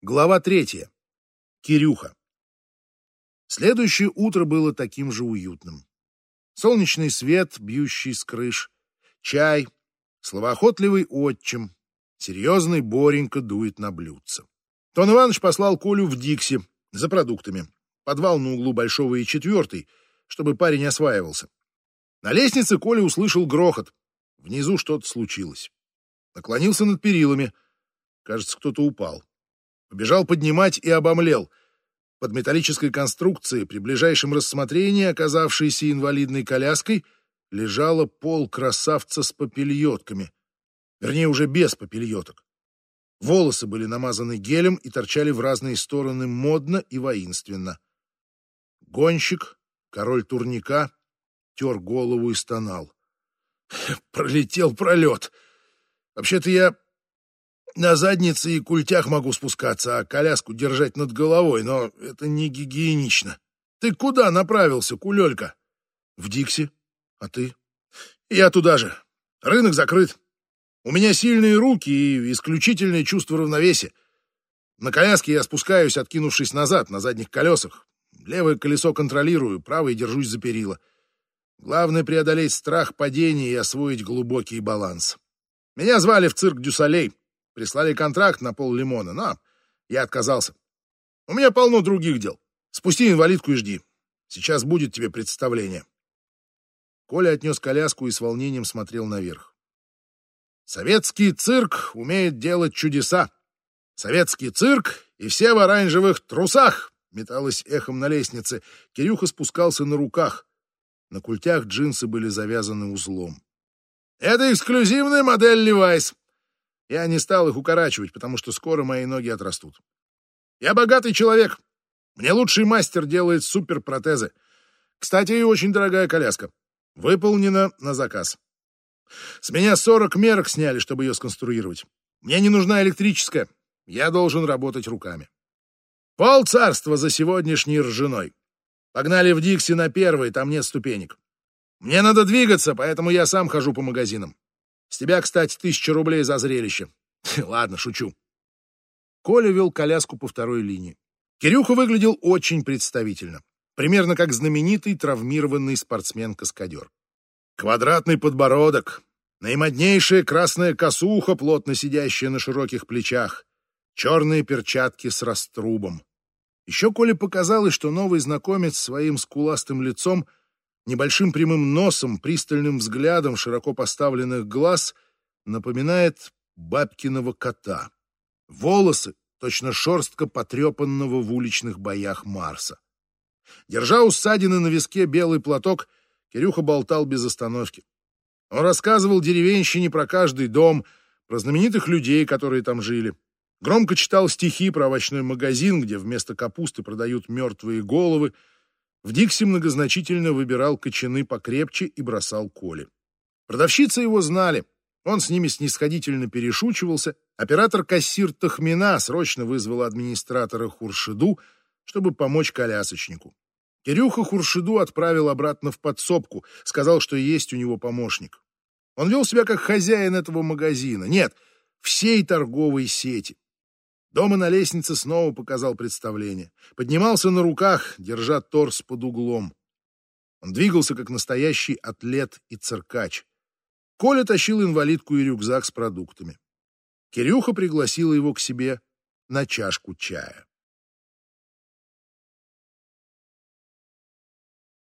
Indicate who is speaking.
Speaker 1: Глава третья. Кирюха. Следующее утро было таким же уютным. Солнечный свет, бьющий с крыш, чай, словоохотливый отчим, серьезный Боренька дует на блюдце. Тон Иванович послал Колю в Дикси за продуктами. Подвал на углу Большого и Четвертый, чтобы парень осваивался. На лестнице Коля услышал грохот. Внизу что-то случилось. Наклонился над перилами. Кажется, кто-то упал. Побежал поднимать и обомлел. Под металлической конструкцией, при ближайшем рассмотрении, оказавшейся инвалидной коляской, лежала пол красавца с попельотками. Вернее, уже без попельоток. Волосы были намазаны гелем и торчали в разные стороны модно и воинственно. Гонщик, король турника, тер голову и стонал. Пролетел пролет. Вообще-то я на заднице и культях могу спускаться, а коляску держать над головой, но это не гигиенично. Ты куда направился, кулелька? В Дикси. А ты? Я туда же. Рынок закрыт. У меня сильные руки и исключительное чувство равновесия. На коляске я спускаюсь, откинувшись назад, на задних колесах. Левое колесо контролирую, правое держусь за перила. Главное — преодолеть страх падения и освоить глубокий баланс. Меня звали в цирк Дюсалей. Прислали контракт на пол лимона, но я отказался. У меня полно других дел. Спусти инвалидку и жди. Сейчас будет тебе представление. Коля отнес коляску и с волнением смотрел наверх. Советский цирк умеет делать чудеса. Советский цирк и все в оранжевых трусах, металось эхом на лестнице. Кирюха спускался на руках. На культях джинсы были завязаны узлом. Это эксклюзивная модель Levi's. Я не стал их укорачивать, потому что скоро мои ноги отрастут. Я богатый человек. Мне лучший мастер делает суперпротезы. Кстати, и очень дорогая коляска. Выполнена на заказ. С меня 40 мерок сняли, чтобы ее сконструировать. Мне не нужна электрическая. Я должен работать руками. Пол царства за сегодняшней ржаной. Погнали в Дикси на первый, там нет ступенек. Мне надо двигаться, поэтому я сам хожу по магазинам. С тебя, кстати, тысяча рублей за зрелище. Ладно, шучу. Коля вел коляску по второй линии. Кирюха выглядел очень представительно. Примерно как знаменитый травмированный спортсмен-каскадер. Квадратный подбородок, наимоднейшая красная косуха, плотно сидящая на широких плечах, черные перчатки с раструбом. Еще Коле показалось, что новый знакомец своим скуластым лицом — небольшим прямым носом, пристальным взглядом широко поставленных глаз напоминает бабкиного кота. Волосы — точно шерстка потрепанного в уличных боях Марса. Держа у ссадины на виске белый платок, Кирюха болтал без остановки. Он рассказывал деревенщине про каждый дом, про знаменитых людей, которые там жили. Громко читал стихи про овощной магазин, где вместо капусты продают мертвые головы, в Дикси многозначительно выбирал кочаны покрепче и бросал Коле. Продавщицы его знали. Он с ними снисходительно перешучивался. Оператор-кассир Тахмина срочно вызвал администратора Хуршиду, чтобы помочь колясочнику. Кирюха Хуршиду отправил обратно в подсобку, сказал, что есть у него помощник. Он вел себя как хозяин этого магазина. Нет, всей торговой сети. Дома на лестнице снова показал представление. Поднимался на руках, держа торс под углом. Он двигался, как настоящий атлет и циркач. Коля тащил инвалидку и рюкзак с продуктами. Кирюха пригласила его к себе на чашку чая.